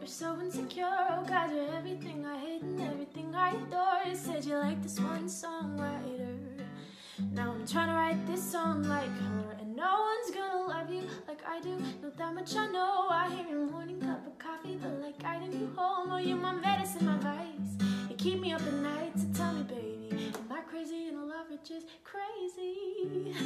You're so insecure. Oh God, you're everything I hate and everything I adore. You said you like this one songwriter. Now I'm trying to write this song like her, and no one's gonna love you like I do. Not that much I know. I hear your morning cup of coffee, but like I need you home. Oh, you're my medicine, my vice. You keep me up at night, so tell me, baby, am I crazy in a love or just crazy?